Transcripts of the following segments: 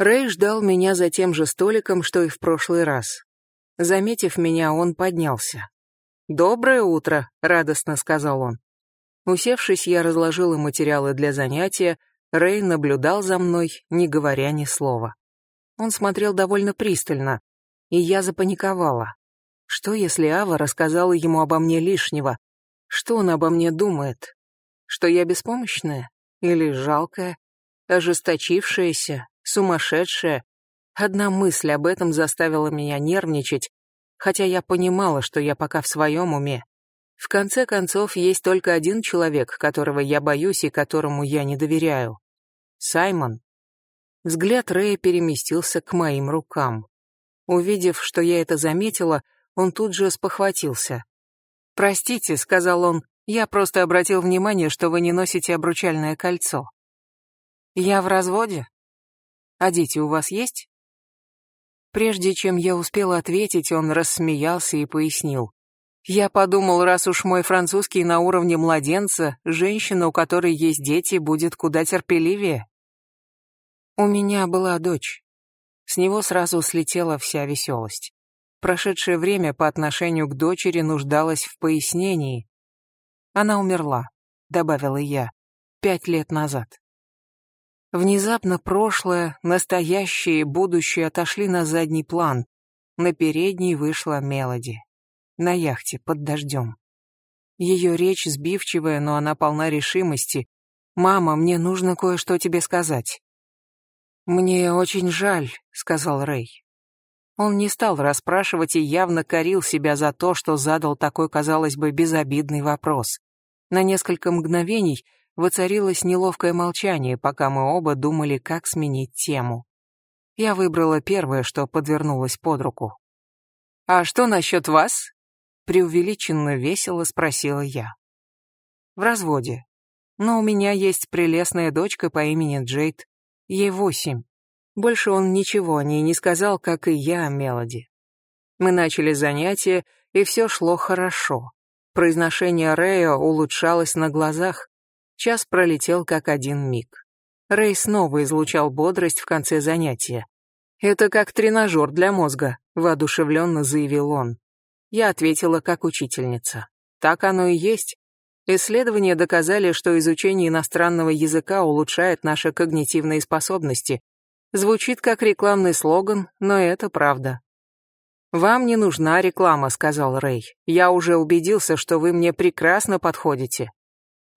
Рэй ждал меня за тем же столиком, что и в прошлый раз. Заметив меня, он поднялся. «Доброе утро», — радостно сказал он. Усевшись, я разложила материалы для занятия, Рэй наблюдал за мной, не говоря ни слова. Он смотрел довольно пристально, и я запаниковала. Что, если Ава рассказала ему обо мне лишнего? Что он обо мне думает? Что я беспомощная? Или жалкая? Ожесточившаяся? Сумасшедшая? Одна мысль об этом заставила меня нервничать, хотя я понимала, что я пока в своем уме. В конце концов, есть только один человек, которого я боюсь и которому я не доверяю. Саймон. Взгляд Рэя переместился к моим рукам. Увидев, что я это заметила, он тут же спохватился. «Простите», — сказал он, — «я просто обратил внимание, что вы не носите обручальное кольцо». «Я в разводе? А дети у вас есть?» Прежде чем я успела ответить, он рассмеялся и пояснил. «Я подумал, раз уж мой французский на уровне младенца, женщина, у которой есть дети, будет куда терпеливее». У меня была дочь. С него сразу слетела вся веселость. Прошедшее время по отношению к дочери нуждалось в пояснении. Она умерла, добавила я, пять лет назад. Внезапно прошлое, настоящее и будущее отошли на задний план. На передний вышла Мелоди. На яхте, под дождем. Ее речь сбивчивая, но она полна решимости. «Мама, мне нужно кое-что тебе сказать». «Мне очень жаль», — сказал Рэй. Он не стал расспрашивать и явно корил себя за то, что задал такой, казалось бы, безобидный вопрос. На несколько мгновений воцарилось неловкое молчание, пока мы оба думали, как сменить тему. Я выбрала первое, что подвернулось под руку. «А что насчет вас?» — преувеличенно весело спросила я. «В разводе. Но у меня есть прелестная дочка по имени Джейд. Ей восемь. Больше он ничего о ней не сказал, как и я о Мелоди. Мы начали занятия, и все шло хорошо. Произношение Рэя улучшалось на глазах. Час пролетел как один миг. Рэй снова излучал бодрость в конце занятия. «Это как тренажер для мозга», — воодушевленно заявил он. Я ответила как учительница. Так оно и есть. Исследования доказали, что изучение иностранного языка улучшает наши когнитивные способности. Звучит как рекламный слоган, но это правда. «Вам не нужна реклама», — сказал Рэй. «Я уже убедился, что вы мне прекрасно подходите».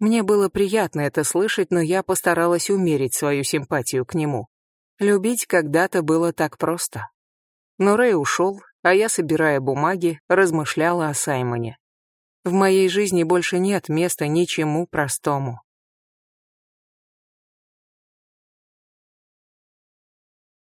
Мне было приятно это слышать, но я постаралась умерить свою симпатию к нему. Любить когда-то было так просто. Но Рэй ушел, а я, собирая бумаги, размышляла о Саймоне. В моей жизни больше нет места ничему простому.